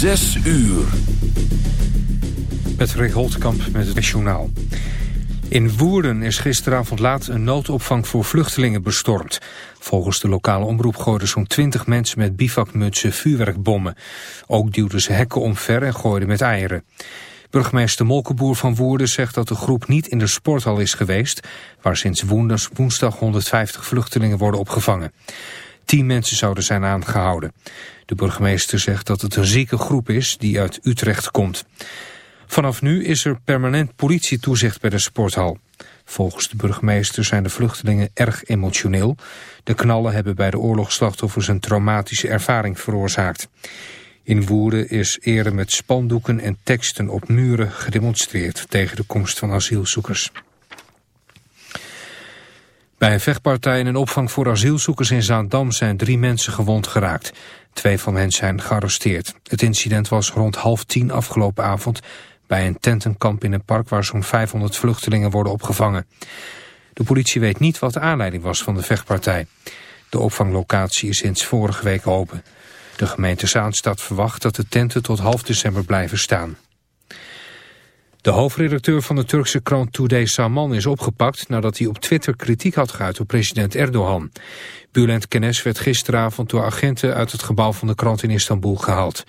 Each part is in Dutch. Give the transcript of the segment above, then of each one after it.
Zes uur. Met Rick Holtkamp met het journaal. In Woerden is gisteravond laat een noodopvang voor vluchtelingen bestormd. Volgens de lokale omroep gooiden zo'n twintig mensen met bivakmutsen vuurwerkbommen. Ook duwden ze hekken omver en gooiden met eieren. Burgemeester Molkenboer van Woerden zegt dat de groep niet in de sporthal is geweest... waar sinds woensdag 150 vluchtelingen worden opgevangen. Tien mensen zouden zijn aangehouden. De burgemeester zegt dat het een zieke groep is die uit Utrecht komt. Vanaf nu is er permanent politietoezicht bij de sporthal. Volgens de burgemeester zijn de vluchtelingen erg emotioneel. De knallen hebben bij de oorlogsslachtoffers een traumatische ervaring veroorzaakt. In Woerden is eerder met spandoeken en teksten op muren gedemonstreerd tegen de komst van asielzoekers. Bij een vechtpartij in een opvang voor asielzoekers in Zaandam zijn drie mensen gewond geraakt. Twee van hen zijn gearresteerd. Het incident was rond half tien afgelopen avond bij een tentenkamp in een park waar zo'n 500 vluchtelingen worden opgevangen. De politie weet niet wat de aanleiding was van de vechtpartij. De opvanglocatie is sinds vorige week open. De gemeente Zaanstad verwacht dat de tenten tot half december blijven staan. De hoofdredacteur van de Turkse krant Today Saman is opgepakt nadat hij op Twitter kritiek had geuit op president Erdogan. Bülent Kenes werd gisteravond door agenten uit het gebouw van de krant in Istanbul gehaald.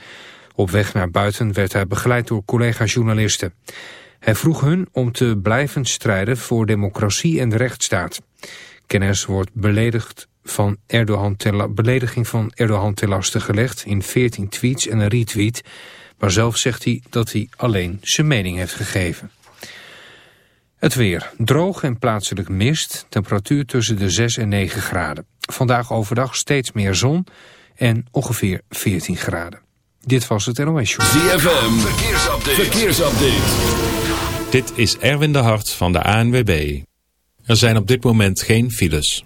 Op weg naar buiten werd hij begeleid door collega-journalisten. Hij vroeg hun om te blijven strijden voor democratie en de rechtsstaat. Kenes wordt beledigd van Erdogan belediging van Erdogan ten laste gelegd in 14 tweets en een retweet... Maar zelf zegt hij dat hij alleen zijn mening heeft gegeven. Het weer. Droog en plaatselijk mist. Temperatuur tussen de 6 en 9 graden. Vandaag overdag steeds meer zon en ongeveer 14 graden. Dit was het NOS Show. ZFM. Verkeersupdate. Verkeersupdate. Dit is Erwin de Hart van de ANWB. Er zijn op dit moment geen files.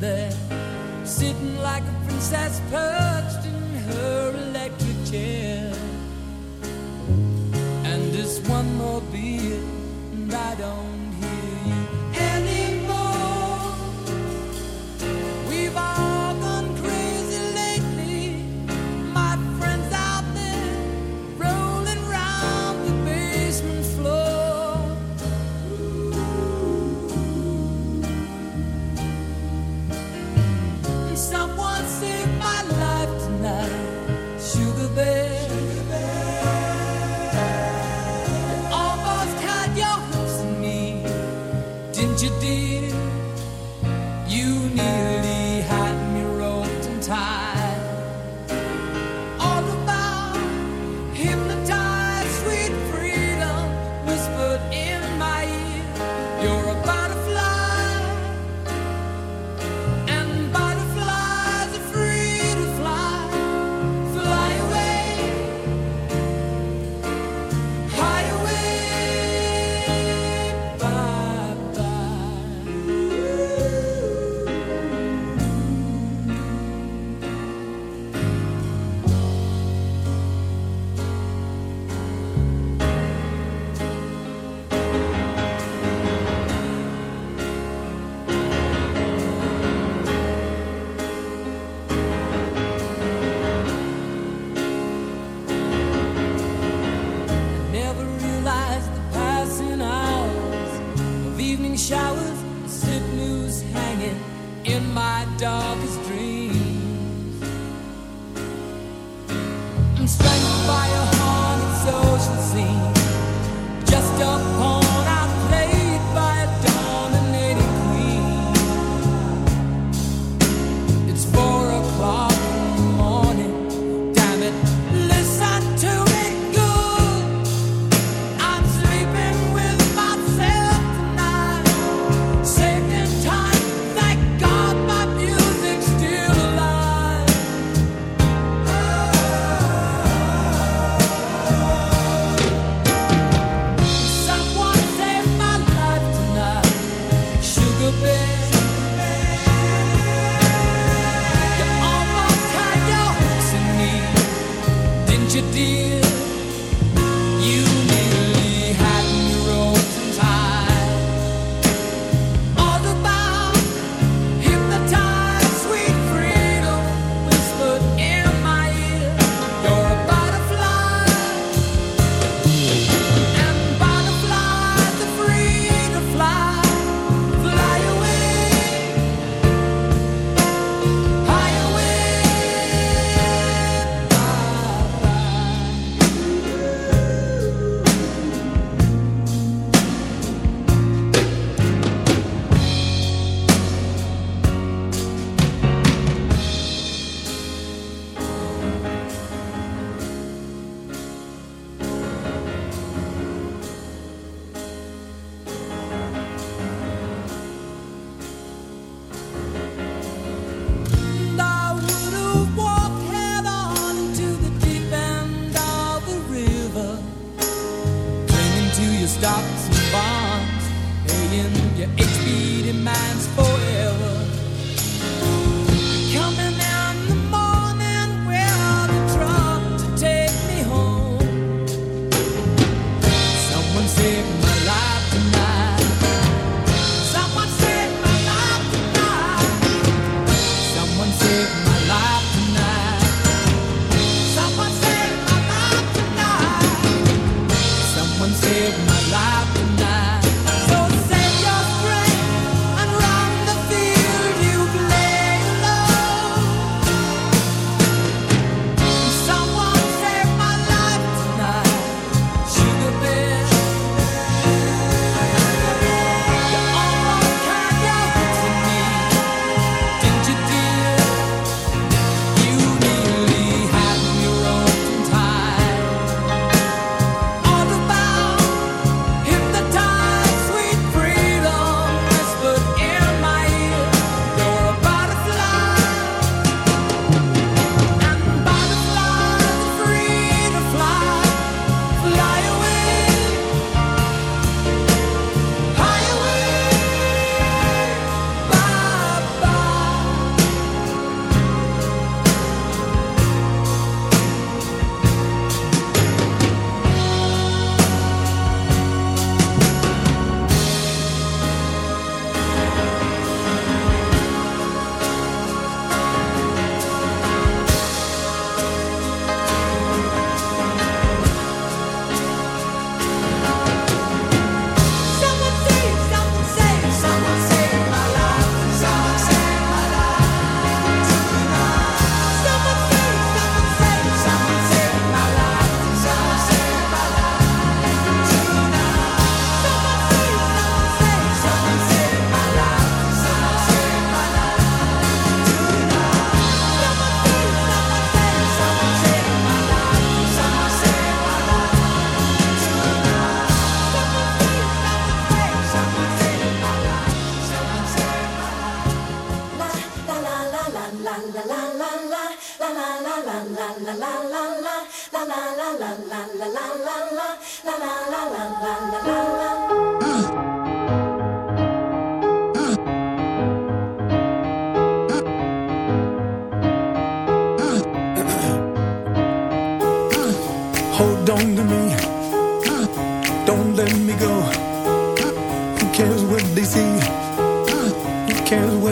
There. Sitting like a princess perched in her electric chair. And just one more beer, and I don't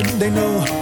They know.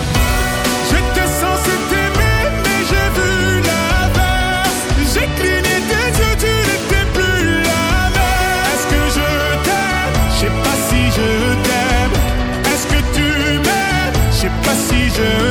future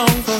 Wrong for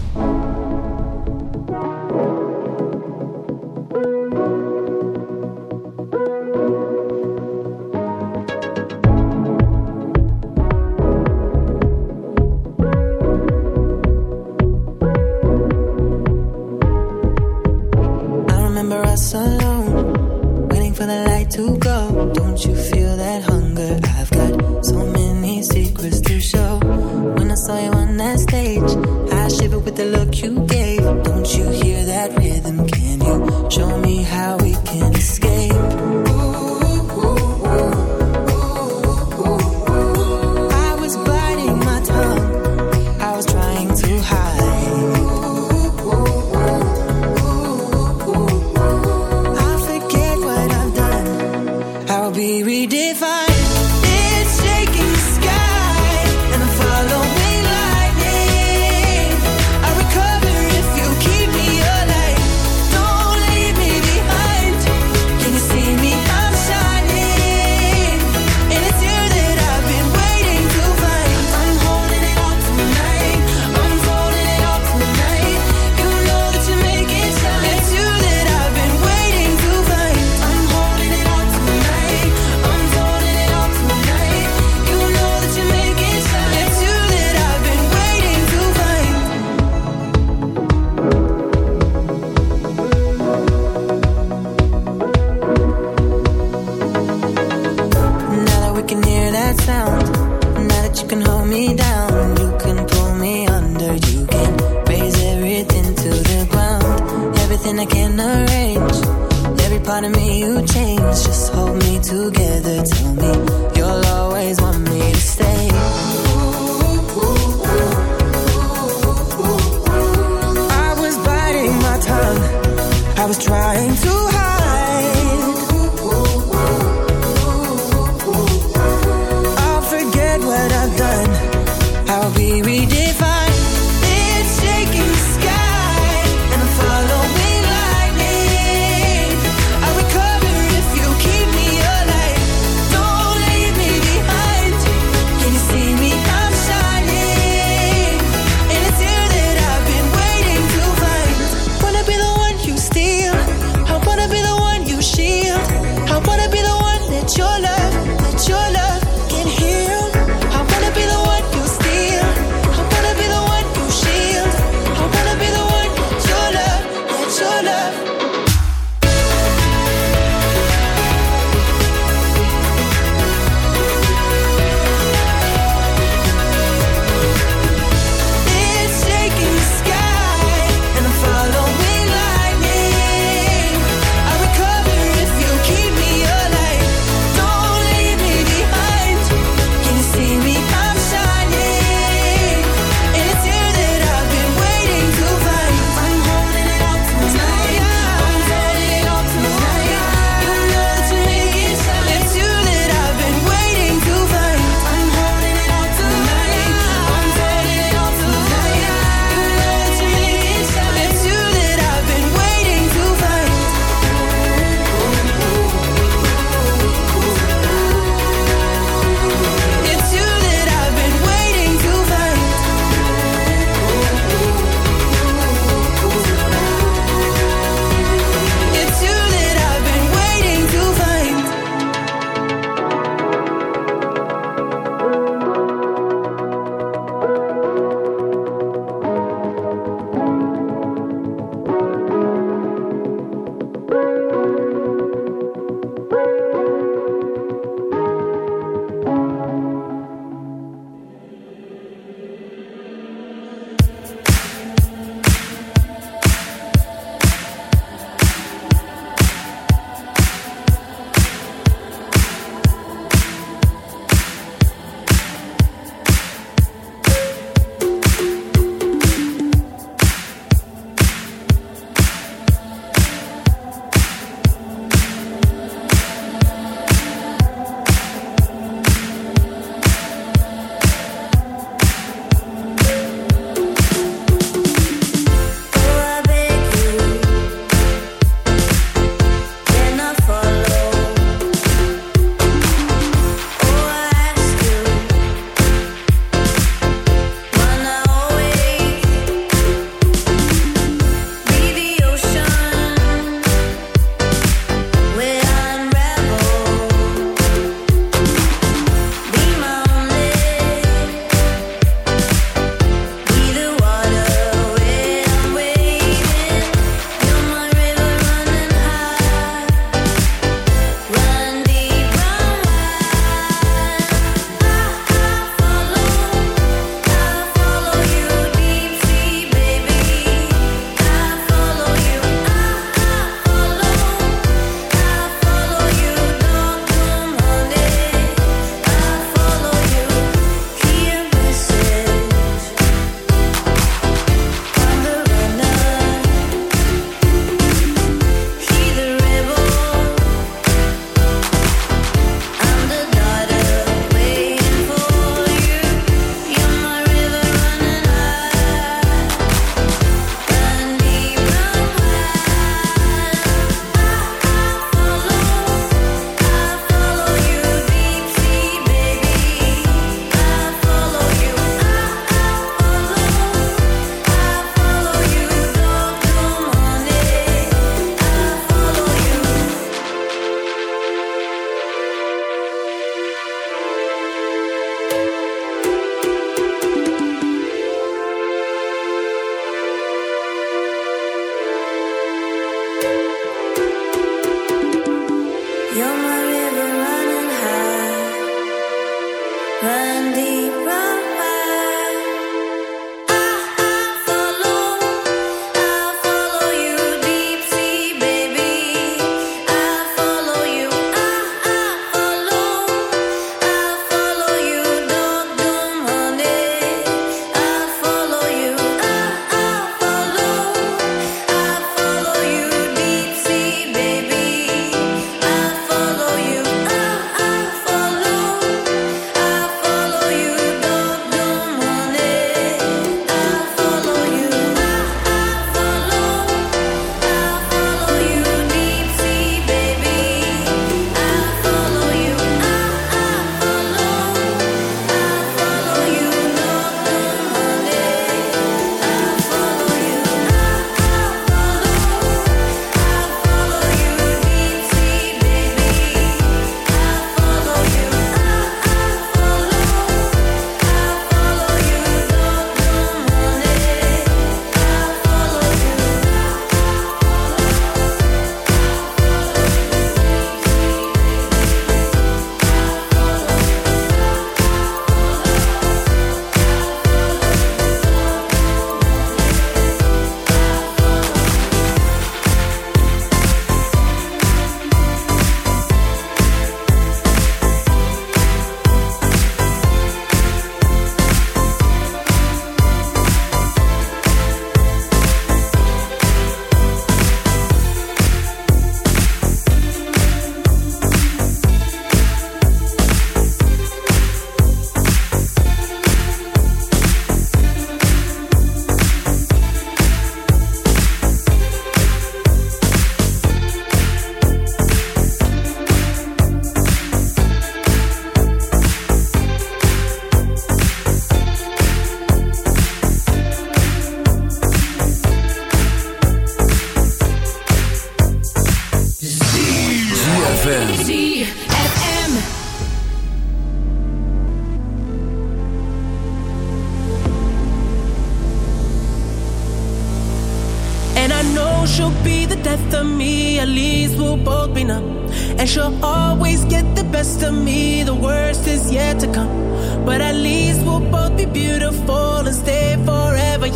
me you'll always want me to stay.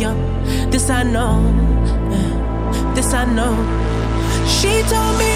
young. This I know. This I know. She told me.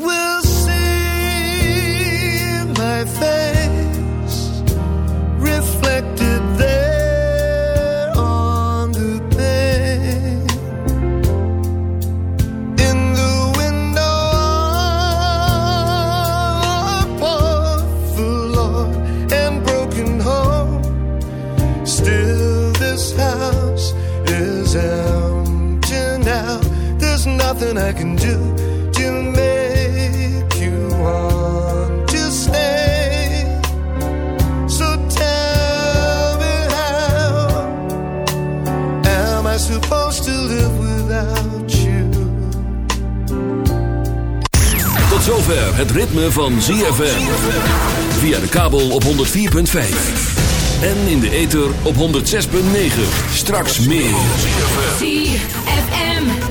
nothing I can do to make you want to stay. So tell me how am I supposed to live without you? Tot zover het ritme van ZFM. Via de kabel op 104.5. En in de ether op 106.9. Straks meer. ZFM.